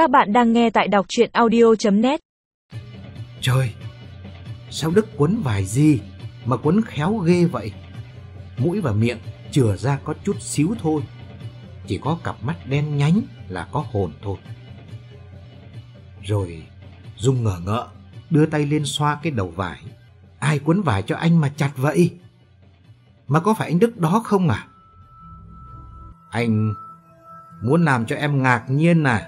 Các bạn đang nghe tại đọc chuyện audio.net Trời, sao Đức quấn vài gì mà quấn khéo ghê vậy? Mũi và miệng chừa ra có chút xíu thôi. Chỉ có cặp mắt đen nhánh là có hồn thôi. Rồi Dung ngờ ngợ đưa tay lên xoa cái đầu vải. Ai quấn vải cho anh mà chặt vậy? Mà có phải anh Đức đó không à? Anh muốn làm cho em ngạc nhiên à?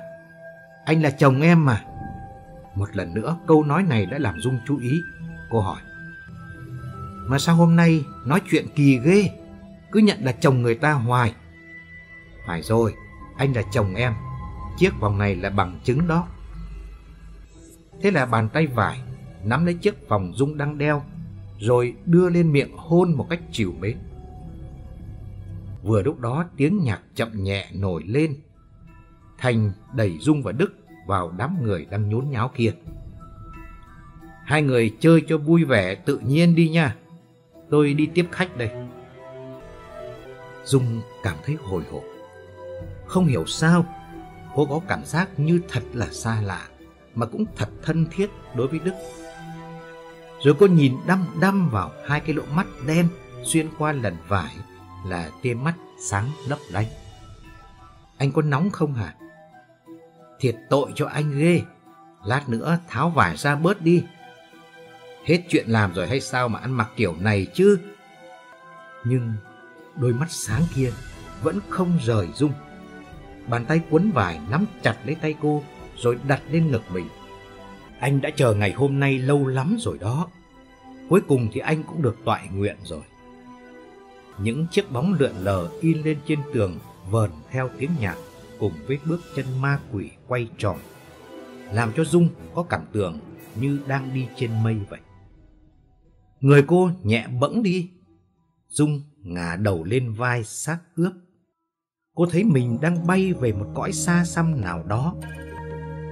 Anh là chồng em mà. Một lần nữa câu nói này đã làm Dung chú ý. Cô hỏi. Mà sao hôm nay nói chuyện kỳ ghê? Cứ nhận là chồng người ta hoài. Phải rồi, anh là chồng em. Chiếc vòng này là bằng chứng đó. Thế là bàn tay vải nắm lấy chiếc vòng Dung đang đeo rồi đưa lên miệng hôn một cách chịu mến. Vừa lúc đó tiếng nhạc chậm nhẹ nổi lên. Thành đẩy Dung và Đức vào đám người đang nhốn nháo kia. Hai người chơi cho vui vẻ tự nhiên đi nha. Tôi đi tiếp khách đây. Dung cảm thấy hồi hộp. Không hiểu sao, cô có cảm giác như thật là xa lạ, mà cũng thật thân thiết đối với Đức. Rồi cô nhìn đăm đăm vào hai cái lỗ mắt đen xuyên qua lần vải là tia mắt sáng lấp lánh. Anh có nóng không hả? Thiệt tội cho anh ghê. Lát nữa tháo vải ra bớt đi. Hết chuyện làm rồi hay sao mà ăn mặc kiểu này chứ? Nhưng đôi mắt sáng kia vẫn không rời Dung. Bàn tay quấn vải nắm chặt lấy tay cô rồi đặt lên ngực mình. Anh đã chờ ngày hôm nay lâu lắm rồi đó. Cuối cùng thì anh cũng được toại nguyện rồi. Những chiếc bóng lượn lờ in lên trên tường vờn theo tiếng nhạc cùng với bước chân ma quỷ quay tròn, làm cho Dung có cảm tưởng như đang đi trên mây vậy. Người cô nhẹ bẫng đi, Dung ngả đầu lên vai xác ướp. Cô thấy mình đang bay về một cõi xa xăm nào đó.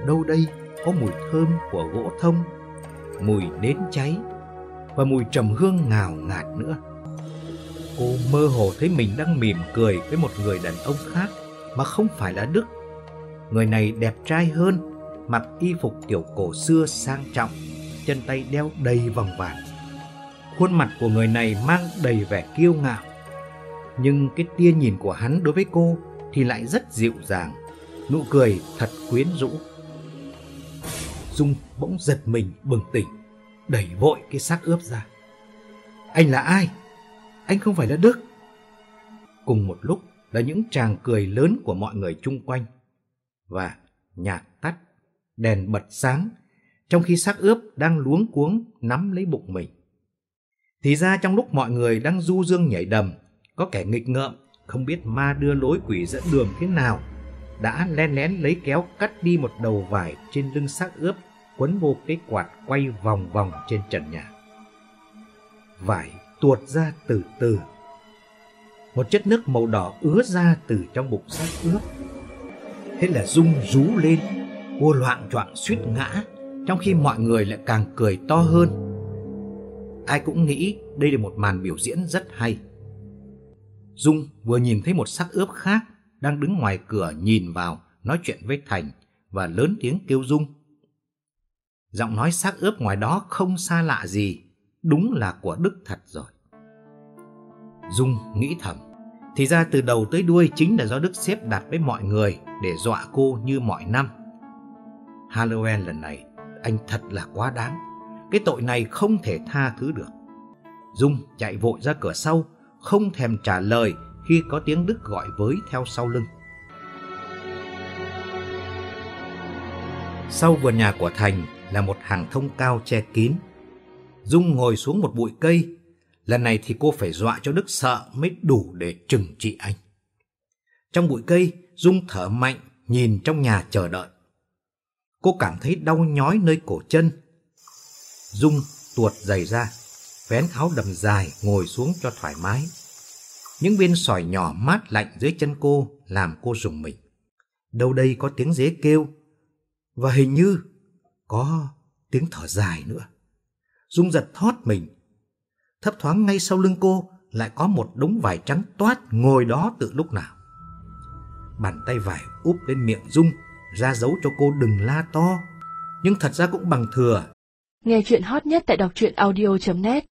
Đâu đây có mùi thơm của gỗ thông, mùi nến cháy và mùi trầm hương ngào ngạt nữa. Cô mơ hồ thấy mình đang mỉm cười với một người đàn ông khác mà không phải là Đức. Người này đẹp trai hơn, mặc y phục tiểu cổ xưa sang trọng, chân tay đeo đầy vòng vàng. Khuôn mặt của người này mang đầy vẻ kiêu ngạo, nhưng cái tia nhìn của hắn đối với cô thì lại rất dịu dàng, nụ cười thật quyến rũ. Dung bỗng giật mình bừng tỉnh, đẩy vội cái xác ướp ra. Anh là ai? Anh không phải là Đức. Cùng một lúc là những tràng cười lớn của mọi người chung quanh. Và nhạc tắt, đèn bật sáng, trong khi xác ướp đang luống cuống nắm lấy bụng mình. Thì ra trong lúc mọi người đang du dương nhảy đầm, có kẻ nghịch ngợm, không biết ma đưa lối quỷ dẫn đường thế nào, đã len lén lấy kéo cắt đi một đầu vải trên lưng xác ướp, quấn vô cái quạt quay vòng vòng trên trần nhà. Vải tuột ra từ từ. Một chất nước màu đỏ ứa ra từ trong bụng xác ướp. Thế là Dung rú lên, cô loạn choạng suýt ngã, trong khi mọi người lại càng cười to hơn. Ai cũng nghĩ đây là một màn biểu diễn rất hay. Dung vừa nhìn thấy một xác ướp khác đang đứng ngoài cửa nhìn vào, nói chuyện với Thành và lớn tiếng kêu Dung. Giọng nói xác ướp ngoài đó không xa lạ gì, đúng là của Đức thật rồi. Dung nghĩ thầm, thì ra từ đầu tới đuôi chính là do Đức xếp đặt với mọi người để dọa cô như mọi năm. Halloween lần này, anh thật là quá đáng. Cái tội này không thể tha thứ được. Dung chạy vội ra cửa sau, không thèm trả lời khi có tiếng Đức gọi với theo sau lưng. Sau vườn nhà của Thành là một hàng thông cao che kín. Dung ngồi xuống một bụi cây Lần này thì cô phải dọa cho Đức sợ mới đủ để trừng trị anh. Trong bụi cây, Dung thở mạnh, nhìn trong nhà chờ đợi. Cô cảm thấy đau nhói nơi cổ chân. Dung tuột giày ra, vén áo đầm dài ngồi xuống cho thoải mái. Những viên sỏi nhỏ mát lạnh dưới chân cô làm cô rùng mình. Đâu đây có tiếng dế kêu, và hình như có tiếng thở dài nữa. Dung giật thót mình, thấp thoáng ngay sau lưng cô lại có một đống vải trắng toát ngồi đó từ lúc nào. Bàn tay vải úp lên miệng Dung, ra dấu cho cô đừng la to, nhưng thật ra cũng bằng thừa. Nghe chuyện hot nhất tại đọc truyện audio.net